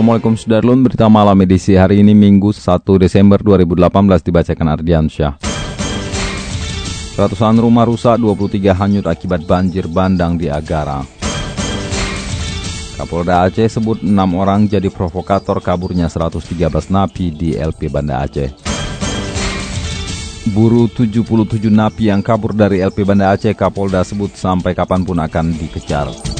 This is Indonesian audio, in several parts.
Assalamualaikum Sudarlun, berita malam edisi hari ini Minggu 1 Desember 2018 dibacakan Ardiansyah. Ratusan rumah rusak, 23 hanyut akibat banjir bandang di Agara. Kapolda Aceh sebut 6 orang jadi provokator kaburnya 113 napi di LP Banda Aceh. Buru 77 napi yang kabur dari LP Banda Aceh Kapolda sebut sampai kapan pun akan dikejar.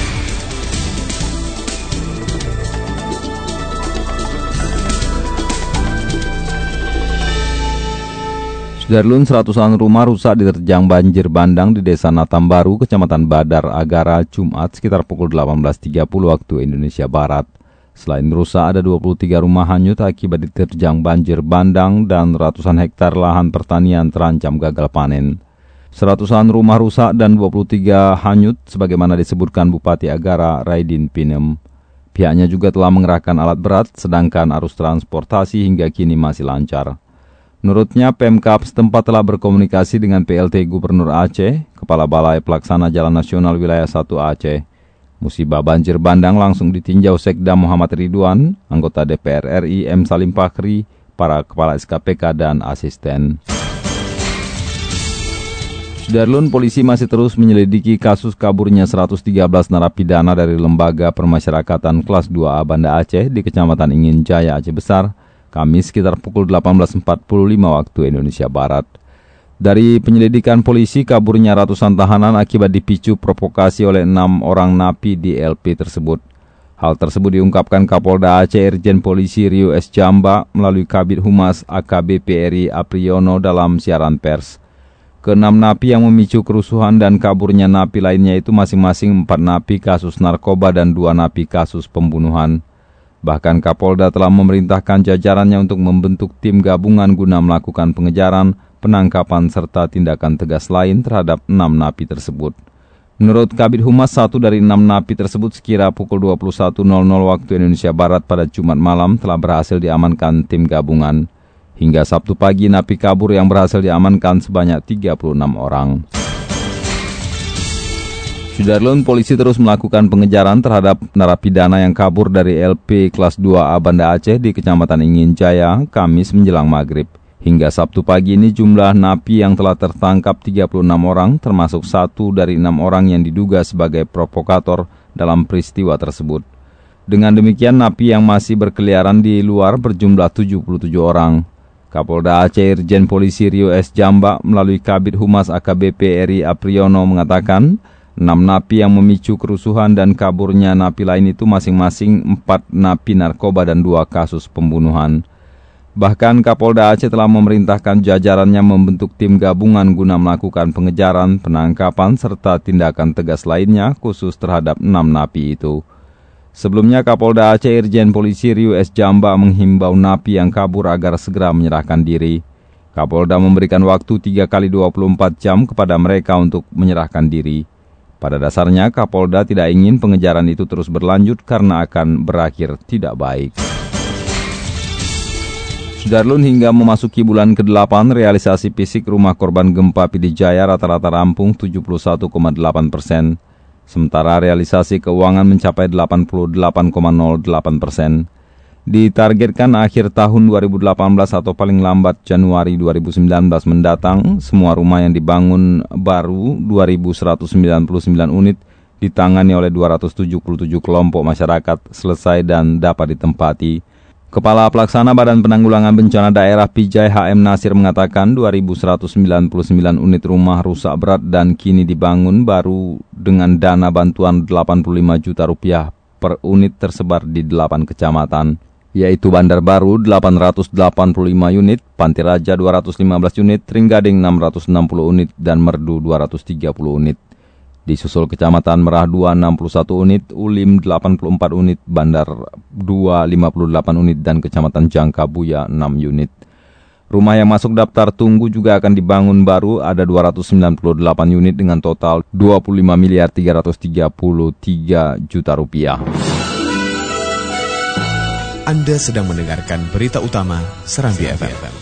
Darlun seratusan rumah rusak diterjang banjir bandang di Desa Natambaru, Kecamatan Badar, Agara, Jumat sekitar pukul 18.30 waktu Indonesia Barat. Selain rusak, ada 23 rumah hanyut akibat diterjang banjir bandang dan ratusan hektar lahan pertanian terancam gagal panen. Seratusan rumah rusak dan 23 hanyut sebagaimana disebutkan Bupati Agara Raidin Pinem. Pihaknya juga telah mengerahkan alat berat sedangkan arus transportasi hingga kini masih lancar. Menurutnya, Pemkap setempat telah berkomunikasi dengan PLT Gubernur Aceh, Kepala Balai Pelaksana Jalan Nasional Wilayah 1 Aceh. Musibah banjir bandang langsung ditinjau Sekda Muhammad Ridwan, anggota DPR RI M. Salim Pakri, para kepala SKPK dan asisten. Sudarlun, polisi masih terus menyelidiki kasus kaburnya 113 narapidana dari Lembaga Permasyarakatan Kelas 2A Banda Aceh di Kecamatan Ingin Jaya, Aceh Besar, Kamis sekitar pukul 18.45 waktu Indonesia Barat. Dari penyelidikan polisi, kaburnya ratusan tahanan akibat dipicu provokasi oleh enam orang napi di LP tersebut. Hal tersebut diungkapkan Kapolda Aceh Irjen Polisi Rio S. Jamba melalui Kabit Humas AKBP RI Apriyono dalam siaran pers. Keenam napi yang memicu kerusuhan dan kaburnya napi lainnya itu masing-masing empat napi kasus narkoba dan dua napi kasus pembunuhan. Bahkan Kapolda telah memerintahkan jajarannya untuk membentuk tim gabungan guna melakukan pengejaran, penangkapan, serta tindakan tegas lain terhadap enam napi tersebut. Menurut Kabit Humas, satu dari enam napi tersebut sekira pukul 21.00 waktu Indonesia Barat pada Jumat malam telah berhasil diamankan tim gabungan. Hingga Sabtu pagi, napi kabur yang berhasil diamankan sebanyak 36 orang. Sudarlun, polisi terus melakukan pengejaran terhadap narapidana yang kabur dari LP kelas 2A Banda Aceh di Kecamatan Ingin Jaya, Kamis menjelang maghrib. Hingga Sabtu pagi ini jumlah napi yang telah tertangkap 36 orang, termasuk satu dari enam orang yang diduga sebagai provokator dalam peristiwa tersebut. Dengan demikian, napi yang masih berkeliaran di luar berjumlah 77 orang. Kapolda Aceh Irjen Polisi Rio S. Jamba melalui Kabit Humas AKBP RI Apriyono mengatakan, Enam napi yang memicu kerusuhan dan kaburnya napi lain itu masing-masing empat napi narkoba dan dua kasus pembunuhan. Bahkan Kapolda Aceh telah memerintahkan jajarannya membentuk tim gabungan guna melakukan pengejaran, penangkapan, serta tindakan tegas lainnya khusus terhadap enam napi itu. Sebelumnya Kapolda Aceh Irjen Polisi Rio S. Jamba menghimbau napi yang kabur agar segera menyerahkan diri. Kapolda memberikan waktu 3 kali 24 jam kepada mereka untuk menyerahkan diri. Pada dasarnya, Kapolda tidak ingin pengejaran itu terus berlanjut karena akan berakhir tidak baik. Sudarlun hingga memasuki bulan ke-8, realisasi fisik rumah korban gempa Pidijaya rata-rata rampung 71,8 persen. Sementara realisasi keuangan mencapai 88,08 persen. Ditargetkan akhir tahun 2018 atau paling lambat Januari 2019 mendatang, semua rumah yang dibangun baru 2.199 unit ditangani oleh 277 kelompok masyarakat selesai dan dapat ditempati. Kepala Pelaksana Badan Penanggulangan Bencana Daerah Pijai HM Nasir mengatakan 2.199 unit rumah rusak berat dan kini dibangun baru dengan dana bantuan 85 juta rupiah per unit tersebar di 8 kecamatan, yaitu Bandar Baru 885 unit, Pantai Raja 215 unit, Ringgading 660 unit, dan Merdu 230 unit. Disusul Kecamatan Merah 2 61 unit, Ulim 84 unit, Bandar 2 58 unit, dan Kecamatan Jangkabuya 6 unit. Rumah yang masuk daftar tunggu juga akan dibangun baru ada 298 unit dengan total 25 miliar 333 juta rupiah. Anda sedang mendengarkan berita utama Serambi FM.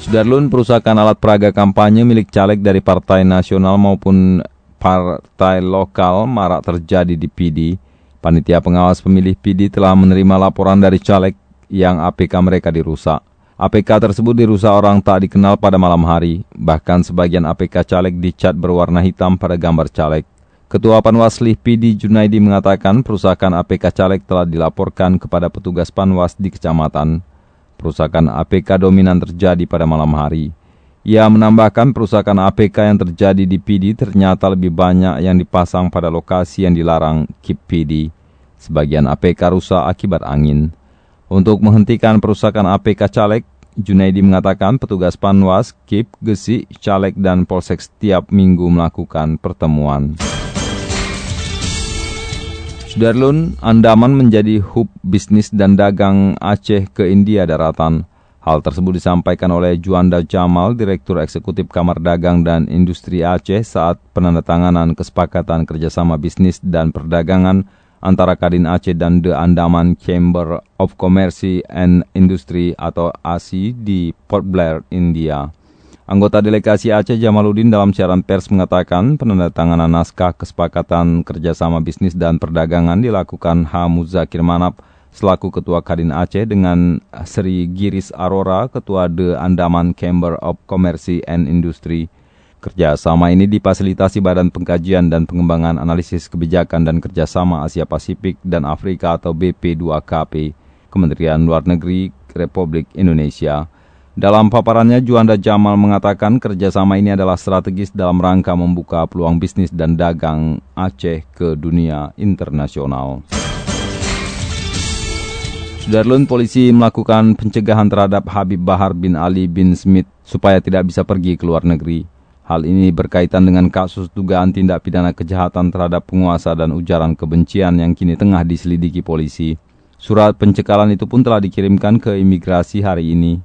Sudarlun perusahaan alat peraga kampanye milik caleg dari Partai Nasional maupun partai lokal marak terjadi di PD. Panitia pengawas pemilih PD telah menerima laporan dari caleg yang APK mereka dirusak. APK tersebut dirusak orang tak dikenal pada malam hari. Bahkan sebagian APK caleg dicat berwarna hitam pada gambar caleg. Ketua Panwaslih PD Junaidi mengatakan perusahaan APK caleg telah dilaporkan kepada petugas Panwas di kecamatan. Perusakan APK dominan terjadi pada malam hari. Ia menambahkan perusakan APK yang terjadi di PD ternyata lebih banyak yang dipasang pada lokasi yang dilarang KIP PD. Sebagian APK rusak akibat angin. Untuk menghentikan perusakan APK caleg, Junaidi mengatakan petugas Panwas, KIP, Gesi, Caleg, dan Polsek setiap minggu melakukan pertemuan. Sudarlun, Andaman menjadi hub bisnis dan dagang Aceh ke India daratan. Hal tersebut disampaikan oleh Juanda Jamal, Direktur Eksekutif Kamar Dagang dan Industri Aceh saat penandatanganan kesepakatan kerjasama bisnis dan perdagangan antara Kadin Aceh dan The Andaman Chamber of Commerce and Industry atau ASI di Port Blair, India. Anggota delegasi Aceh Jamaluddin dalam siaran pers mengatakan penandatanganan naskah kesepakatan kerjasama bisnis dan perdagangan dilakukan H. Muzakir Manap selaku Ketua Kadin Aceh dengan Sri Giris Arora, Ketua The Andaman Chamber of Commerce and Industry. Kerjasama ini difasilitasi Badan Pengkajian dan Pengembangan Analisis Kebijakan dan Kerjasama Asia Pasifik dan Afrika atau BP2KP, Kementerian Luar Negeri Republik Indonesia. Dalam paparannya, Juanda Jamal mengatakan kerjasama ini adalah strategis dalam rangka membuka peluang bisnis dan dagang Aceh ke dunia internasional. Sudarlun polisi melakukan pencegahan terhadap Habib Bahar bin Ali bin Smith supaya tidak bisa pergi ke luar negeri. Hal ini berkaitan dengan kasus dugaan tindak pidana kejahatan terhadap penguasa dan ujaran kebencian yang kini tengah diselidiki polisi. Surat pencekalan itu pun telah dikirimkan ke imigrasi hari ini.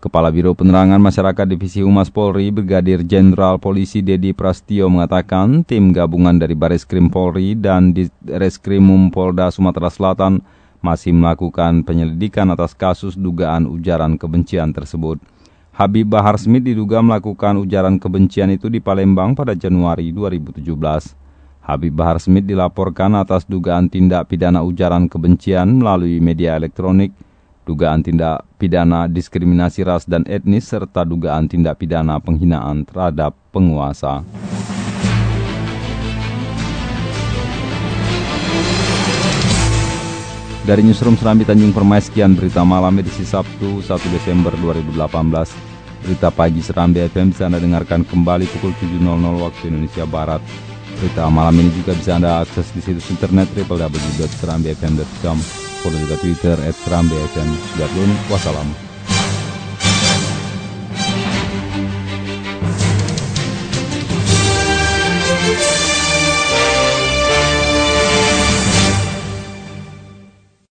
Kepala Biro Penerangan Masyarakat Divisi Humas Polri, Brigadir Jenderal Polisi Dedi Prastio mengatakan tim gabungan dari Baris Krim Polri dan di Reskrimum Polda Sumatera Selatan masih melakukan penyelidikan atas kasus dugaan ujaran kebencian tersebut. Habib Bahar Smith diduga melakukan ujaran kebencian itu di Palembang pada Januari 2017. Habib Bahar Smith dilaporkan atas dugaan tindak pidana ujaran kebencian melalui media elektronik, dugaan tindak pidana diskriminasi ras dan etnis, serta dugaan tindak pidana penghinaan terhadap penguasa. Dari Newsroom Serambi Tanjung Permai, sekian berita malam edisi Sabtu 1 Desember 2018. Berita pagi Serambi FM bisa Anda dengarkan kembali pukul 7.00 waktu Indonesia Barat. Berita malam ini juga bisa Anda akses di situs internet www.serambifm.com follow juga Twitter at Serambi FM. Sudah wassalam.